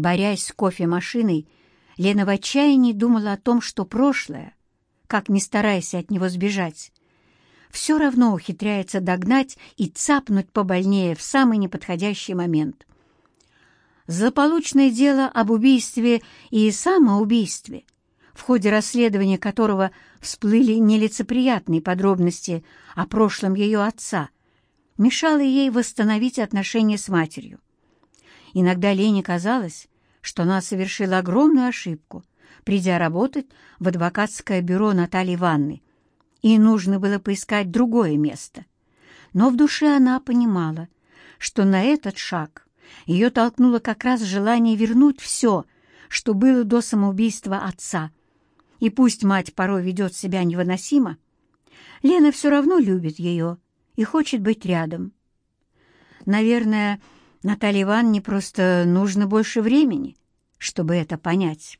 Борясь с кофемашиной, Лена в отчаянии думала о том, что прошлое, как ни стараясь от него сбежать, все равно ухитряется догнать и цапнуть побольнее в самый неподходящий момент. Заполучное дело об убийстве и самоубийстве, в ходе расследования которого всплыли нелицеприятные подробности о прошлом ее отца, мешало ей восстановить отношения с матерью. Иногда Лене казалось, что она совершила огромную ошибку, придя работать в адвокатское бюро Натальи Ванны. И нужно было поискать другое место. Но в душе она понимала, что на этот шаг ее толкнуло как раз желание вернуть все, что было до самоубийства отца. И пусть мать порой ведет себя невыносимо, Лена все равно любит ее и хочет быть рядом. Наверное, Наталье Ивановне просто нужно больше времени, чтобы это понять.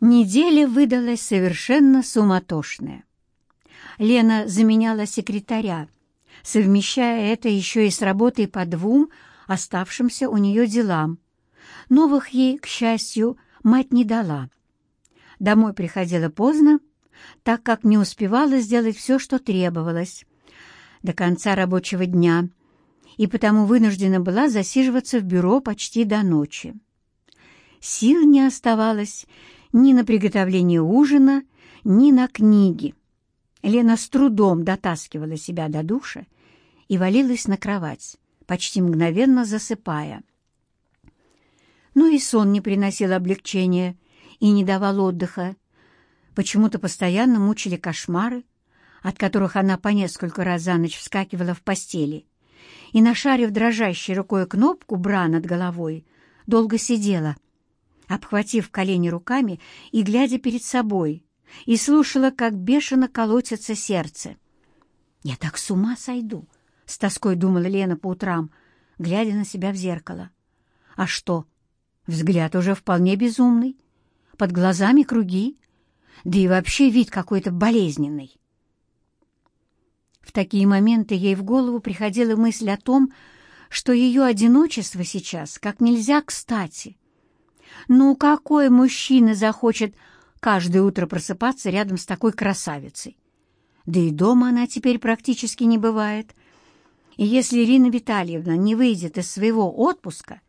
Неделя выдалась совершенно суматошная. Лена заменяла секретаря, совмещая это еще и с работой по двум оставшимся у нее делам. Новых ей, к счастью, мать не дала. Домой приходила поздно, так как не успевала сделать все, что требовалось. До конца рабочего дня и потому вынуждена была засиживаться в бюро почти до ночи. Сил не оставалось ни на приготовление ужина, ни на книги. Лена с трудом дотаскивала себя до душа и валилась на кровать, почти мгновенно засыпая. Но и сон не приносил облегчения и не давал отдыха. Почему-то постоянно мучили кошмары, от которых она по несколько раз за ночь вскакивала в постели и, нашарив дрожащей рукой кнопку бра над головой, долго сидела, обхватив колени руками и глядя перед собой, и слушала, как бешено колотится сердце. «Я так с ума сойду!» — с тоской думала Лена по утрам, глядя на себя в зеркало. «А что? Взгляд уже вполне безумный, под глазами круги, да и вообще вид какой-то болезненный». В такие моменты ей в голову приходила мысль о том, что ее одиночество сейчас как нельзя кстати. Ну какой мужчина захочет каждое утро просыпаться рядом с такой красавицей? Да и дома она теперь практически не бывает. И если Ирина Витальевна не выйдет из своего отпуска,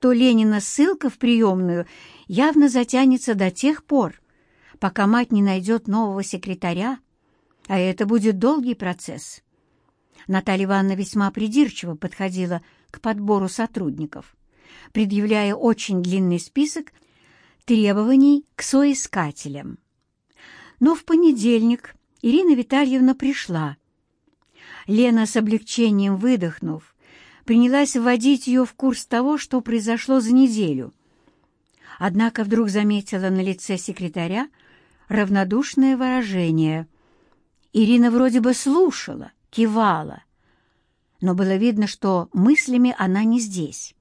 то Ленина ссылка в приемную явно затянется до тех пор, пока мать не найдет нового секретаря а это будет долгий процесс. Наталья Ивановна весьма придирчиво подходила к подбору сотрудников, предъявляя очень длинный список требований к соискателям. Но в понедельник Ирина Витальевна пришла. Лена с облегчением выдохнув, принялась вводить ее в курс того, что произошло за неделю. Однако вдруг заметила на лице секретаря равнодушное выражение – Ирина вроде бы слушала, кивала, но было видно, что мыслями она не здесь.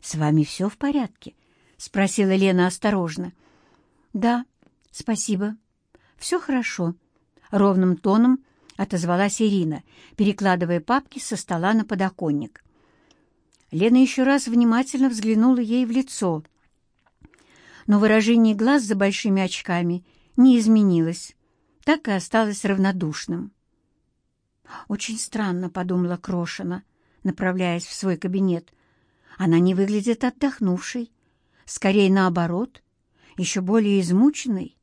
«С вами все в порядке?» — спросила Лена осторожно. «Да, спасибо. Все хорошо», — ровным тоном отозвалась Ирина, перекладывая папки со стола на подоконник. Лена еще раз внимательно взглянула ей в лицо, но выражение глаз за большими очками не изменилось так и осталась равнодушным. «Очень странно», — подумала Крошина, направляясь в свой кабинет. «Она не выглядит отдохнувшей. Скорее, наоборот, еще более измученной.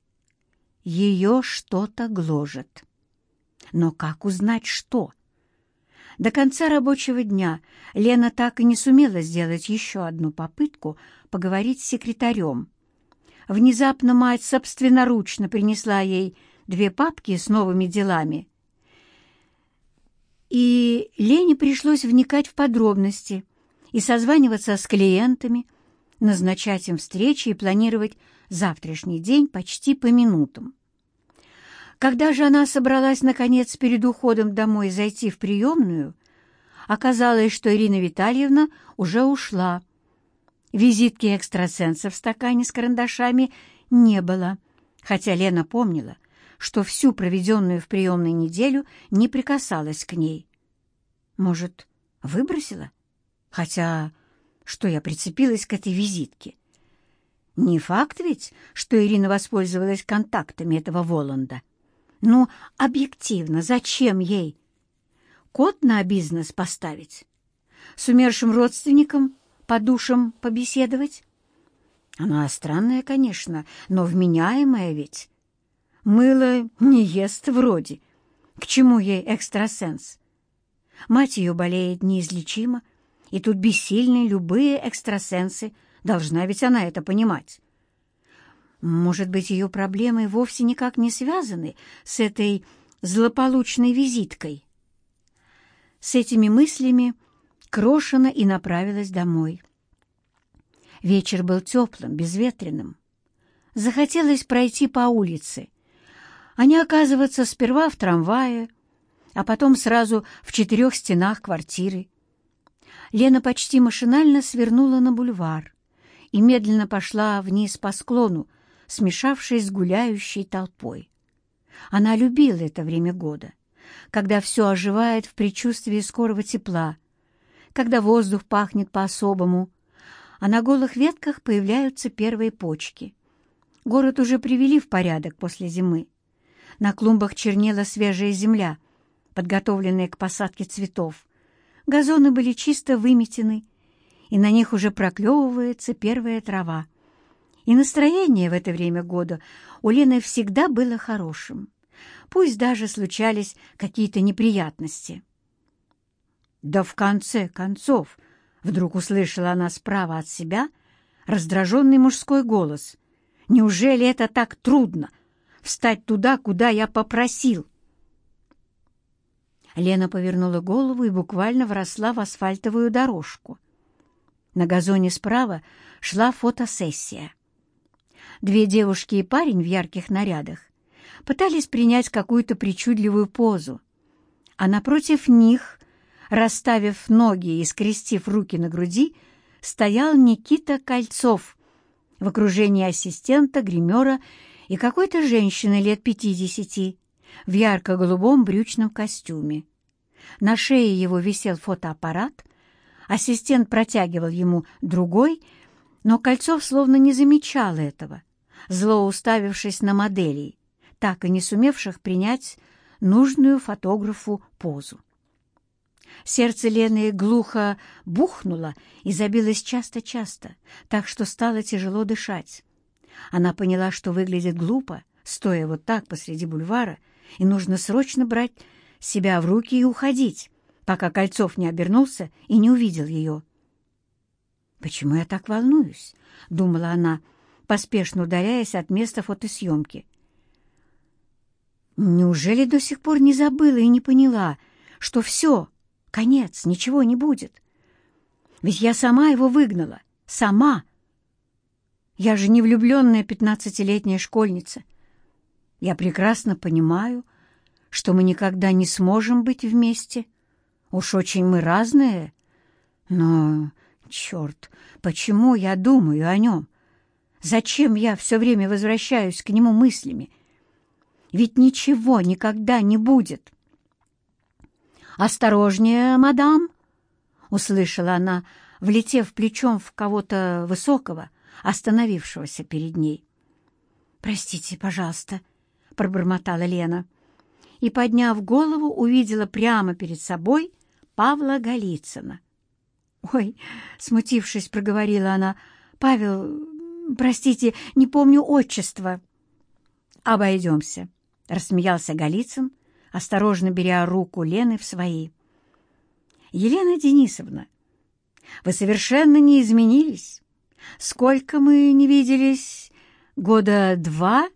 Ее что-то гложет». Но как узнать, что? До конца рабочего дня Лена так и не сумела сделать еще одну попытку поговорить с секретарем. Внезапно мать собственноручно принесла ей две папки с новыми делами. И Лене пришлось вникать в подробности и созваниваться с клиентами, назначать им встречи и планировать завтрашний день почти по минутам. Когда же она собралась, наконец, перед уходом домой зайти в приемную, оказалось, что Ирина Витальевна уже ушла. Визитки экстрасенса в стакане с карандашами не было, хотя Лена помнила — что всю проведенную в приемной неделю не прикасалась к ней. Может, выбросила? Хотя, что я прицепилась к этой визитке? Не факт ведь, что Ирина воспользовалась контактами этого Воланда. Ну, объективно, зачем ей? Кот на бизнес поставить? С умершим родственником по душам побеседовать? Она странная, конечно, но вменяемая ведь мыло не ест вроде. К чему ей экстрасенс? Мать ее болеет неизлечимо, и тут бессильны любые экстрасенсы, должна ведь она это понимать. Может быть, ее проблемы вовсе никак не связаны с этой злополучной визиткой? С этими мыслями Крошена и направилась домой. Вечер был теплым, безветренным. Захотелось пройти по улице — они оказываются сперва в трамвае, а потом сразу в четырех стенах квартиры. Лена почти машинально свернула на бульвар и медленно пошла вниз по склону, смешавшись с гуляющей толпой. Она любила это время года, когда все оживает в предчувствии скорого тепла, когда воздух пахнет по-особому, а на голых ветках появляются первые почки. Город уже привели в порядок после зимы, на клумбах чернела свежая земля, подготовленная к посадке цветов. Газоны были чисто выметены, и на них уже проклевывается первая трава. И настроение в это время года у Лены всегда было хорошим. Пусть даже случались какие-то неприятности. Да в конце концов, вдруг услышала она справа от себя раздраженный мужской голос. Неужели это так трудно встать туда, куда я попросил. Лена повернула голову и буквально вросла в асфальтовую дорожку. На газоне справа шла фотосессия. Две девушки и парень в ярких нарядах пытались принять какую-то причудливую позу, а напротив них, расставив ноги и скрестив руки на груди, стоял Никита Кольцов в окружении ассистента, гримера и какой-то женщины лет пятидесяти в ярко-голубом брючном костюме. На шее его висел фотоаппарат, ассистент протягивал ему другой, но Кольцов словно не замечал этого, зло уставившись на моделей, так и не сумевших принять нужную фотографу позу. Сердце Лены глухо бухнуло и забилось часто-часто, так что стало тяжело дышать. Она поняла, что выглядит глупо, стоя вот так посреди бульвара, и нужно срочно брать себя в руки и уходить, пока Кольцов не обернулся и не увидел ее. «Почему я так волнуюсь?» — думала она, поспешно удаляясь от места фотосъемки. «Неужели до сих пор не забыла и не поняла, что все, конец, ничего не будет? Ведь я сама его выгнала, сама!» Я же не влюбленная пятнадцатилетняя школьница. Я прекрасно понимаю, что мы никогда не сможем быть вместе. Уж очень мы разные. Но, черт, почему я думаю о нем? Зачем я все время возвращаюсь к нему мыслями? Ведь ничего никогда не будет. «Осторожнее, мадам!» — услышала она, влетев плечом в кого-то высокого — остановившегося перед ней. «Простите, пожалуйста», — пробормотала Лена. И, подняв голову, увидела прямо перед собой Павла Голицына. «Ой!» — смутившись, проговорила она. «Павел, простите, не помню отчество». «Обойдемся», — рассмеялся Голицын, осторожно беря руку Лены в свои. «Елена Денисовна, вы совершенно не изменились. Сколько мы не виделись? Года два?»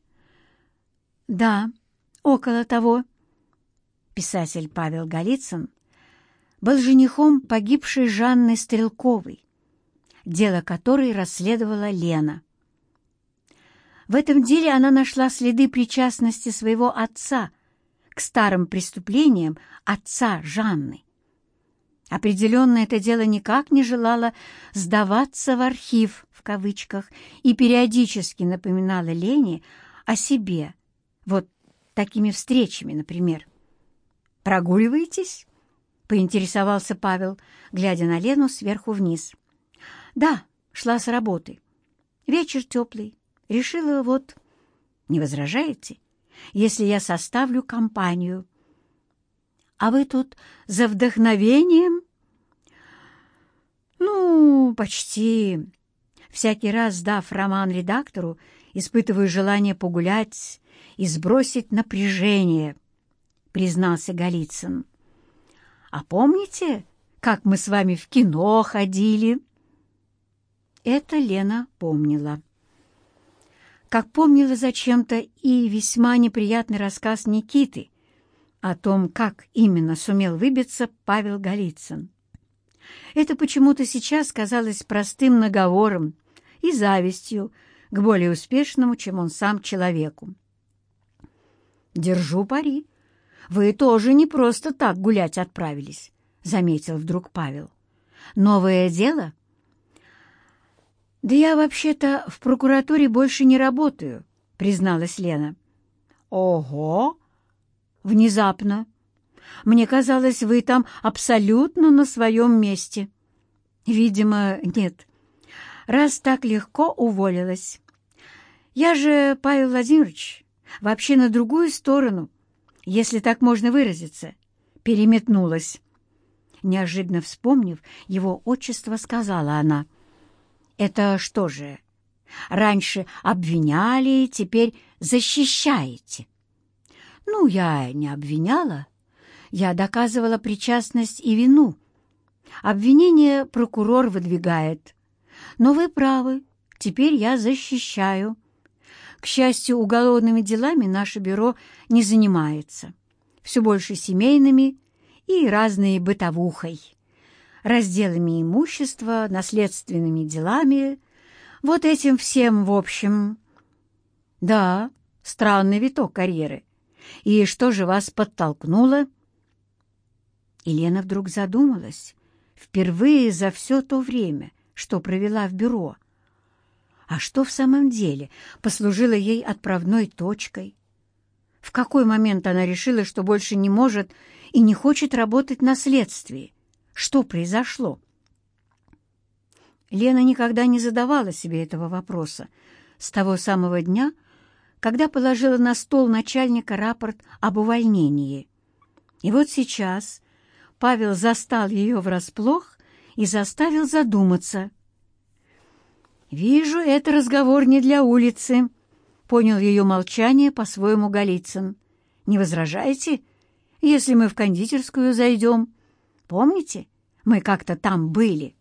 «Да, около того». Писатель Павел Голицын был женихом погибшей Жанны Стрелковой, дело которой расследовала Лена. В этом деле она нашла следы причастности своего отца к старым преступлениям отца Жанны. Определенно это дело никак не желало «сдаваться в архив» в кавычках и периодически напоминало Лене о себе. Вот такими встречами, например. «Прогуливаетесь?» — поинтересовался Павел, глядя на Лену сверху вниз. «Да, шла с работы. Вечер теплый. Решила вот...» «Не возражаете, если я составлю компанию?» а вы тут за вдохновением?» «Ну, почти. Всякий раз, сдав роман редактору, испытываю желание погулять и сбросить напряжение», — признался Голицын. «А помните, как мы с вами в кино ходили?» Это Лена помнила. Как помнила зачем-то и весьма неприятный рассказ Никиты о том, как именно сумел выбиться Павел Голицын. Это почему-то сейчас казалось простым наговором и завистью к более успешному, чем он сам, человеку. «Держу пари. Вы тоже не просто так гулять отправились», — заметил вдруг Павел. «Новое дело?» «Да я вообще-то в прокуратуре больше не работаю», — призналась Лена. «Ого!» внезапно. Мне казалось, вы там абсолютно на своем месте. Видимо, нет. Раз так легко уволилась. Я же, Павел Владимирович, вообще на другую сторону, если так можно выразиться, переметнулась. Неожиданно вспомнив его отчество, сказала она. «Это что же, раньше обвиняли, теперь защищаете?» Ну, я не обвиняла. Я доказывала причастность и вину. Обвинение прокурор выдвигает. Но вы правы, теперь я защищаю. К счастью, уголовными делами наше бюро не занимается. Все больше семейными и разной бытовухой. Разделами имущества, наследственными делами. Вот этим всем в общем. Да, странный виток карьеры. И что же вас подтолкнуло?» Елена вдруг задумалась, впервые за все то время, что провела в бюро. А что в самом деле послужило ей отправной точкой? В какой момент она решила, что больше не может и не хочет работать на следствии? Что произошло? Лена никогда не задавала себе этого вопроса с того самого дня, когда положила на стол начальника рапорт об увольнении. И вот сейчас Павел застал ее врасплох и заставил задуматься. «Вижу, это разговор не для улицы», — понял ее молчание по-своему Голицын. «Не возражаете, если мы в кондитерскую зайдем? Помните, мы как-то там были?»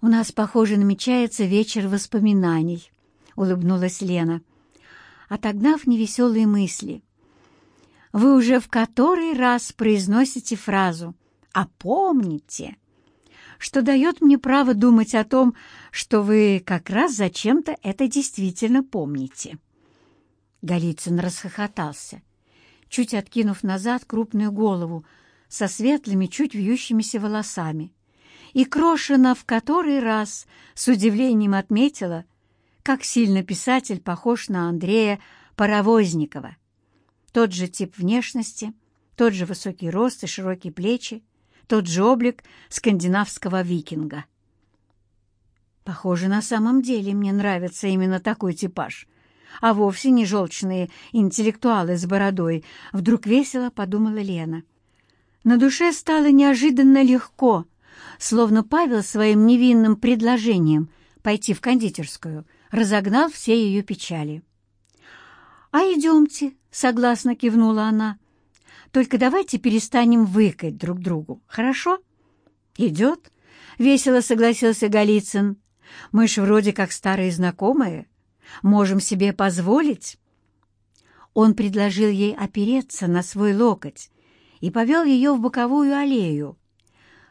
«У нас, похоже, намечается вечер воспоминаний», — улыбнулась Лена отогнав невеселые мысли. Вы уже в который раз произносите фразу «А помните!» что дает мне право думать о том, что вы как раз зачем-то это действительно помните. Голицын расхохотался, чуть откинув назад крупную голову со светлыми, чуть вьющимися волосами. И Крошина в который раз с удивлением отметила, как сильно писатель похож на Андрея Паровозникова. Тот же тип внешности, тот же высокий рост и широкие плечи, тот же облик скандинавского викинга. Похоже, на самом деле мне нравится именно такой типаж, а вовсе не желчные интеллектуалы с бородой, вдруг весело подумала Лена. На душе стало неожиданно легко, словно Павел своим невинным предложением пойти в кондитерскую — разогнал все ее печали. «А идемте», — согласно кивнула она. «Только давайте перестанем выкать друг другу, хорошо?» «Идет», — весело согласился Голицын. «Мы ж вроде как старые знакомые. Можем себе позволить». Он предложил ей опереться на свой локоть и повел ее в боковую аллею,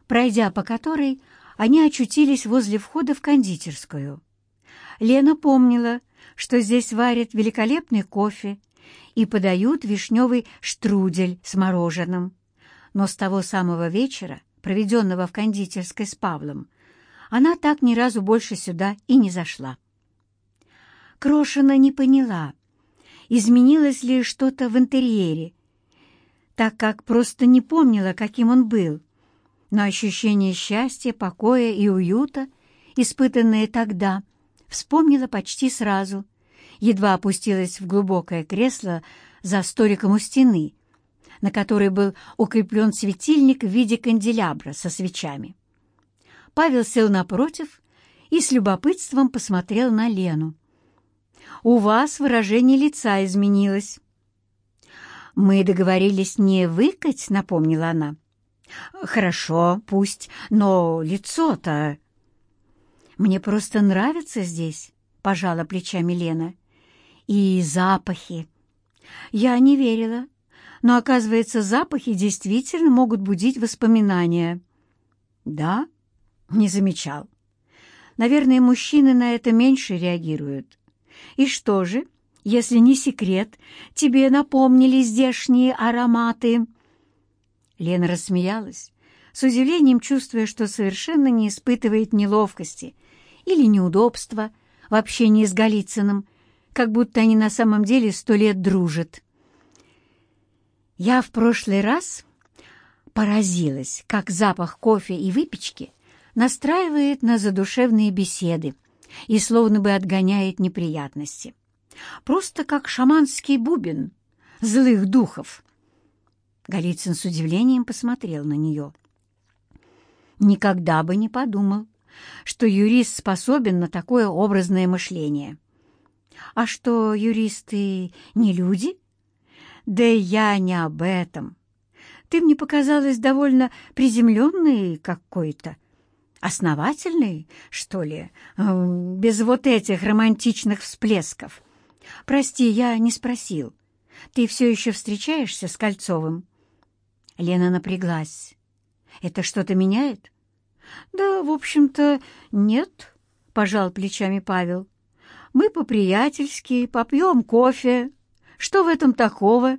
пройдя по которой они очутились возле входа в кондитерскую. Лена помнила, что здесь варят великолепный кофе и подают вишневый штрудель с мороженым. Но с того самого вечера, проведенного в кондитерской с Павлом, она так ни разу больше сюда и не зашла. Крошина не поняла, изменилось ли что-то в интерьере, так как просто не помнила, каким он был. Но ощущение счастья, покоя и уюта, испытанное тогда — вспомнила почти сразу. Едва опустилась в глубокое кресло за столиком у стены, на которой был укреплен светильник в виде канделябра со свечами. Павел сел напротив и с любопытством посмотрел на Лену. «У вас выражение лица изменилось». «Мы договорились не выкать», — напомнила она. «Хорошо, пусть, но лицо-то...» Мне просто нравится здесь», — пожала плечами Лена. «И запахи». Я не верила, но, оказывается, запахи действительно могут будить воспоминания. «Да?» — не замечал. «Наверное, мужчины на это меньше реагируют. И что же, если не секрет, тебе напомнили здешние ароматы?» Лена рассмеялась, с удивлением чувствуя, что совершенно не испытывает неловкости или неудобства в общении с Голицыным, как будто они на самом деле сто лет дружат. Я в прошлый раз поразилась, как запах кофе и выпечки настраивает на задушевные беседы и словно бы отгоняет неприятности. Просто как шаманский бубен злых духов. Голицын с удивлением посмотрел на нее. Никогда бы не подумал, что юрист способен на такое образное мышление. А что, юристы не люди? Да я не об этом. Ты мне показалась довольно приземленной какой-то, основательной, что ли, э, без вот этих романтичных всплесков. Прости, я не спросил. Ты все еще встречаешься с Кольцовым?» Лена напряглась. «Это что-то меняет?» «Да, в общем-то, нет», — пожал плечами Павел. «Мы по-приятельски попьем кофе. Что в этом такого?»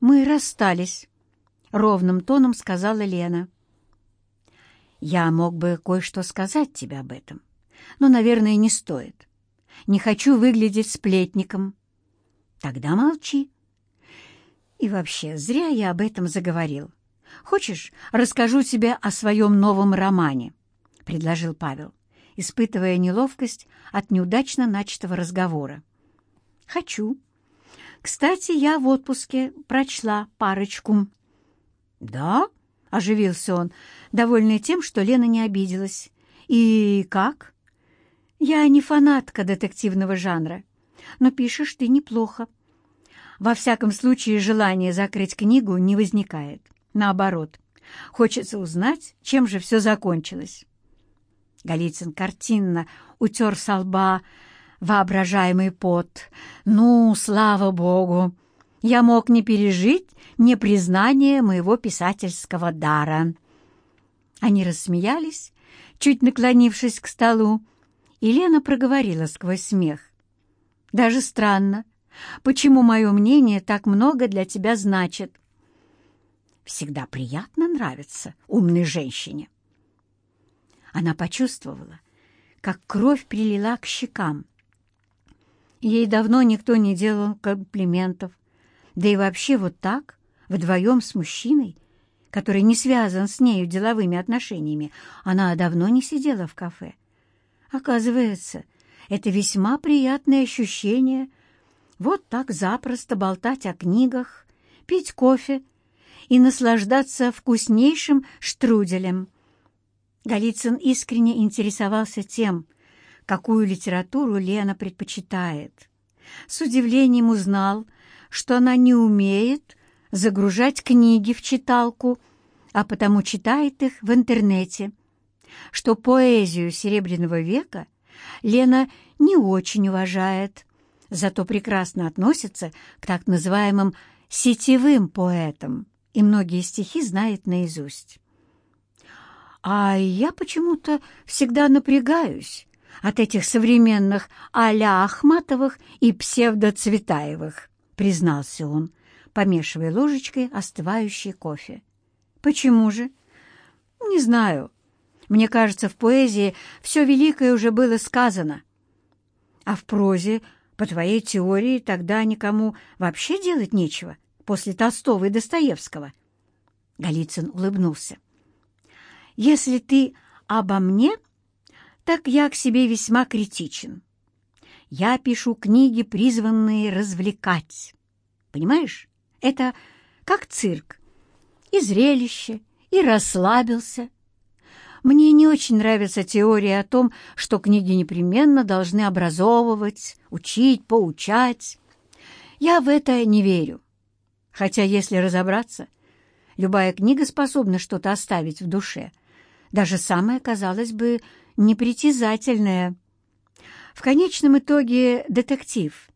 «Мы расстались», — ровным тоном сказала Лена. «Я мог бы кое-что сказать тебе об этом, но, наверное, не стоит. Не хочу выглядеть сплетником». «Тогда молчи». «И вообще, зря я об этом заговорил. «Хочешь, расскажу тебе о своем новом романе?» — предложил Павел, испытывая неловкость от неудачно начатого разговора. «Хочу. Кстати, я в отпуске прочла парочку». «Да?» — оживился он, довольный тем, что Лена не обиделась. «И как?» «Я не фанатка детективного жанра, но пишешь ты неплохо. Во всяком случае, желание закрыть книгу не возникает. Наоборот, хочется узнать, чем же все закончилось. Голицын картинно утер со лба воображаемый пот. «Ну, слава богу! Я мог не пережить непризнание моего писательского дара». Они рассмеялись, чуть наклонившись к столу, и Лена проговорила сквозь смех. «Даже странно, почему мое мнение так много для тебя значит всегда приятно нравятся умной женщине. Она почувствовала, как кровь прилила к щекам. Ей давно никто не делал комплиментов, да и вообще вот так, вдвоем с мужчиной, который не связан с нею деловыми отношениями, она давно не сидела в кафе. Оказывается, это весьма приятное ощущение вот так запросто болтать о книгах, пить кофе и наслаждаться вкуснейшим штруделем. Голицын искренне интересовался тем, какую литературу Лена предпочитает. С удивлением узнал, что она не умеет загружать книги в читалку, а потому читает их в интернете, что поэзию Серебряного века Лена не очень уважает, зато прекрасно относится к так называемым «сетевым поэтам». и многие стихи знает наизусть. А я почему-то всегда напрягаюсь от этих современных а-ля Ахматовых и псевдоцветаевых, признался он, помешивая ложечкой остывающий кофе. Почему же? Не знаю. Мне кажется, в поэзии все великое уже было сказано. А в прозе, по твоей теории, тогда никому вообще делать нечего после Толстого и Достоевского. Голицын улыбнулся. «Если ты обо мне, так я к себе весьма критичен. Я пишу книги, призванные развлекать. Понимаешь, это как цирк. И зрелище, и расслабился. Мне не очень нравится теория о том, что книги непременно должны образовывать, учить, поучать. Я в это не верю. Хотя, если разобраться, любая книга способна что-то оставить в душе, даже самая, казалось бы, непритязательная. В конечном итоге детектив.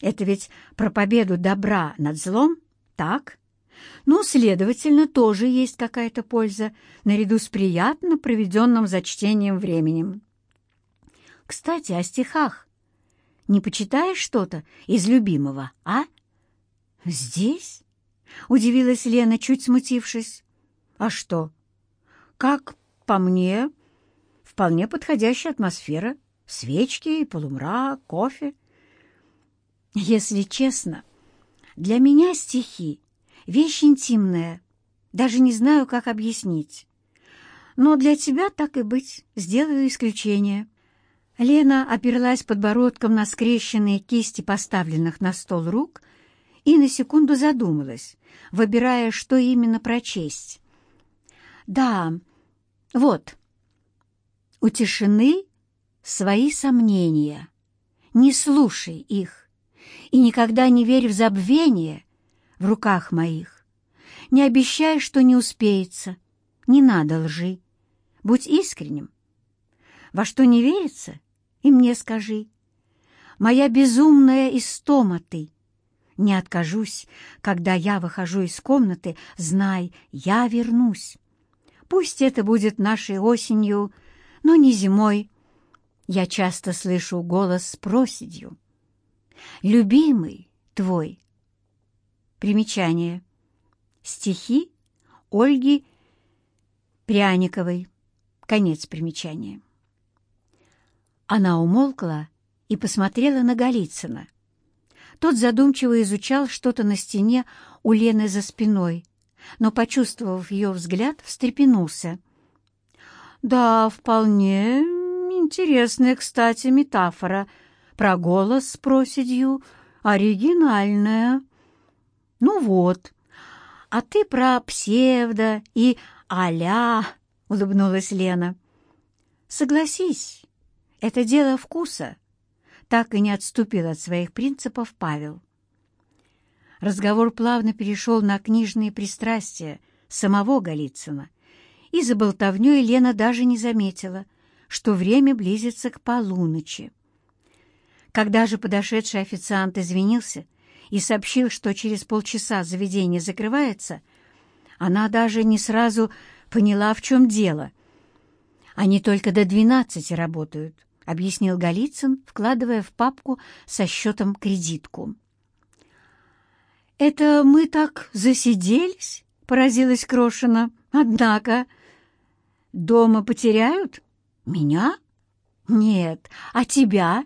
Это ведь про победу добра над злом, так? Ну, следовательно, тоже есть какая-то польза, наряду с приятно проведенным за чтением временем. Кстати, о стихах. Не почитаешь что-то из любимого, а? — «Здесь?» — удивилась Лена, чуть смутившись. «А что? Как по мне, вполне подходящая атмосфера. Свечки, полумрак, кофе. Если честно, для меня стихи — вещь интимная. Даже не знаю, как объяснить. Но для тебя, так и быть, сделаю исключение». Лена оперлась подбородком на скрещенные кисти поставленных на стол рук и на секунду задумалась, выбирая, что именно прочесть. «Да, вот, у свои сомнения. Не слушай их и никогда не верь в забвение в руках моих. Не обещай, что не успеется. Не надо лжи. Будь искренним. Во что не верится, и мне скажи. Моя безумная истома ты — не откажусь. Когда я выхожу из комнаты, знай, я вернусь. Пусть это будет нашей осенью, но не зимой. Я часто слышу голос с проседью. «Любимый твой». Примечание. Стихи Ольги Пряниковой. Конец примечания. Она умолкла и посмотрела на Голицына. Тот задумчиво изучал что-то на стене у Лены за спиной, но, почувствовав ее взгляд, встрепенулся. «Да, вполне интересная, кстати, метафора. Про голос с проседью. Оригинальная. Ну вот. А ты про псевдо и аля. улыбнулась Лена. «Согласись, это дело вкуса» так и не отступил от своих принципов Павел. Разговор плавно перешел на книжные пристрастия самого Голицына, и за болтовнёй Лена даже не заметила, что время близится к полуночи. Когда же подошедший официант извинился и сообщил, что через полчаса заведение закрывается, она даже не сразу поняла, в чем дело. Они только до двенадцати работают. — объяснил Голицын, вкладывая в папку со счетом кредитку. «Это мы так засиделись?» — поразилась Крошина. «Однако...» «Дома потеряют? Меня?» «Нет, а тебя?»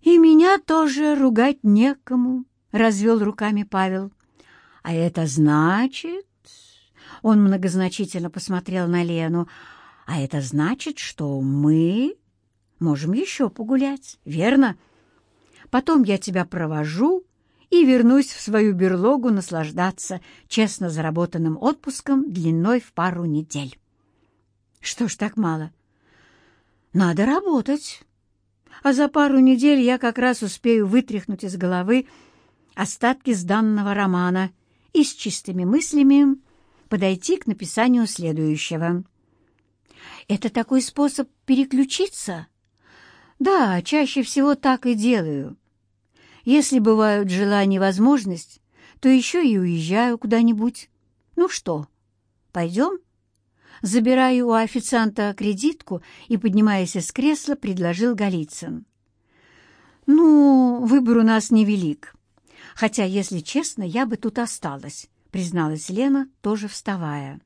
«И меня тоже ругать некому», — развел руками Павел. «А это значит...» Он многозначительно посмотрел на Лену. «А это значит, что мы...» Можем еще погулять, верно? Потом я тебя провожу и вернусь в свою берлогу наслаждаться честно заработанным отпуском длиной в пару недель. Что ж так мало? Надо работать. А за пару недель я как раз успею вытряхнуть из головы остатки сданного романа и с чистыми мыслями подойти к написанию следующего. Это такой способ переключиться — да, чаще всего так и делаю. Если бывают желания и возможность, то еще и уезжаю куда-нибудь. Ну что, пойдем? Забираю у официанта кредитку и, поднимаясь из кресла, предложил Голицын. «Ну, выбор у нас невелик. Хотя, если честно, я бы тут осталась», — призналась Лена, тоже вставая.